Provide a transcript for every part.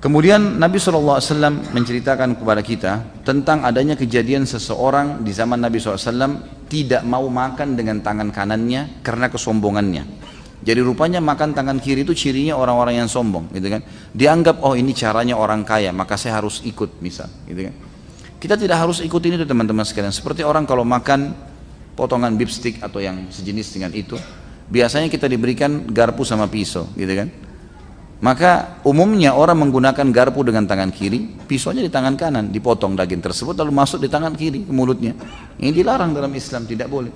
Kemudian Nabi SAW menceritakan kepada kita tentang adanya kejadian seseorang di zaman Nabi SAW tidak mau makan dengan tangan kanannya karena kesombongannya. Jadi rupanya makan tangan kiri itu cirinya orang-orang yang sombong, gitu kan? Dianggap oh ini caranya orang kaya, maka saya harus ikut, misal, gitu kan? Kita tidak harus ikut ini teman-teman sekalian. Seperti orang kalau makan potongan beef stick atau yang sejenis dengan itu, biasanya kita diberikan garpu sama pisau, gitu kan? Maka umumnya orang menggunakan garpu dengan tangan kiri, pisaunya di tangan kanan, dipotong daging tersebut lalu masuk di tangan kiri ke mulutnya. Ini dilarang dalam Islam, tidak boleh.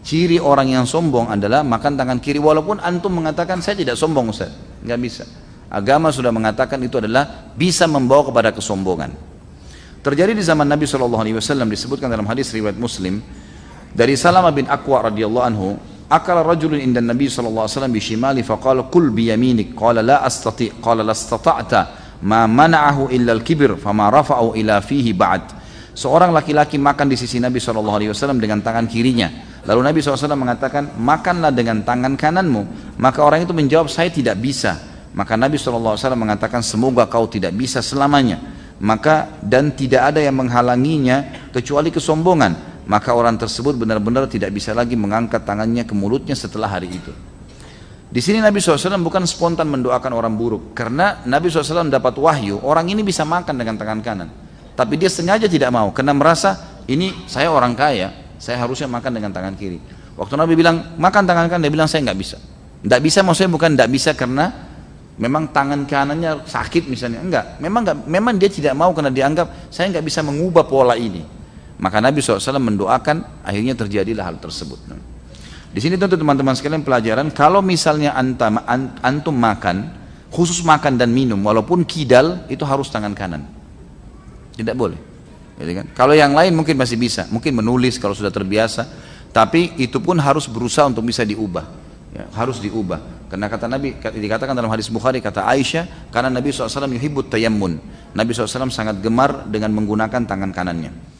Ciri orang yang sombong adalah makan tangan kiri walaupun antum mengatakan saya tidak sombong Ustaz. Enggak bisa. Agama sudah mengatakan itu adalah bisa membawa kepada kesombongan. Terjadi di zaman Nabi SAW disebutkan dalam hadis riwayat Muslim dari Salamah bin Aqwa radhiyallahu anhu Akala rajulun inda Nabi sallallahu alaihi wasallam bishimali faqala kul biyaminik qala la astati qala la istata'ta ma mana'ahu illa al-kibr fama rafa'u ila fihi ba'd. Seorang laki-laki makan di sisi Nabi sallallahu alaihi wasallam dengan tangan kirinya. Lalu Nabi SAW mengatakan makanlah dengan tangan kananmu. Maka orang itu menjawab saya tidak bisa. Maka Nabi SAW mengatakan semoga kau tidak bisa selamanya. Maka dan tidak ada yang menghalanginya kecuali kesombongan maka orang tersebut benar-benar tidak bisa lagi mengangkat tangannya ke mulutnya setelah hari itu. Di sini Nabi SAW bukan spontan mendoakan orang buruk, karena Nabi SAW dapat wahyu, orang ini bisa makan dengan tangan kanan. Tapi dia sengaja tidak mau, karena merasa ini saya orang kaya, saya harusnya makan dengan tangan kiri. Waktu Nabi bilang makan tangan kanan, dia bilang saya nggak bisa. Nggak bisa maksudnya bukan nggak bisa karena memang tangan kanannya sakit misalnya, enggak. Memang enggak, memang dia tidak mau karena dianggap saya nggak bisa mengubah pola ini. Maka Nabi SAW mendoakan akhirnya terjadilah hal tersebut. Di sini tentu teman-teman sekalian pelajaran kalau misalnya antum, antum makan khusus makan dan minum walaupun kidal itu harus tangan kanan. Tidak boleh. Jadi kan? Kalau yang lain mungkin masih bisa, mungkin menulis kalau sudah terbiasa, tapi itu pun harus berusaha untuk bisa diubah. Ya, harus diubah. Karena kata Nabi dikatakan dalam hadis Bukhari kata Aisyah karena Nabi SAW yuhibbut tayammun. Nabi SAW sangat gemar dengan menggunakan tangan kanannya.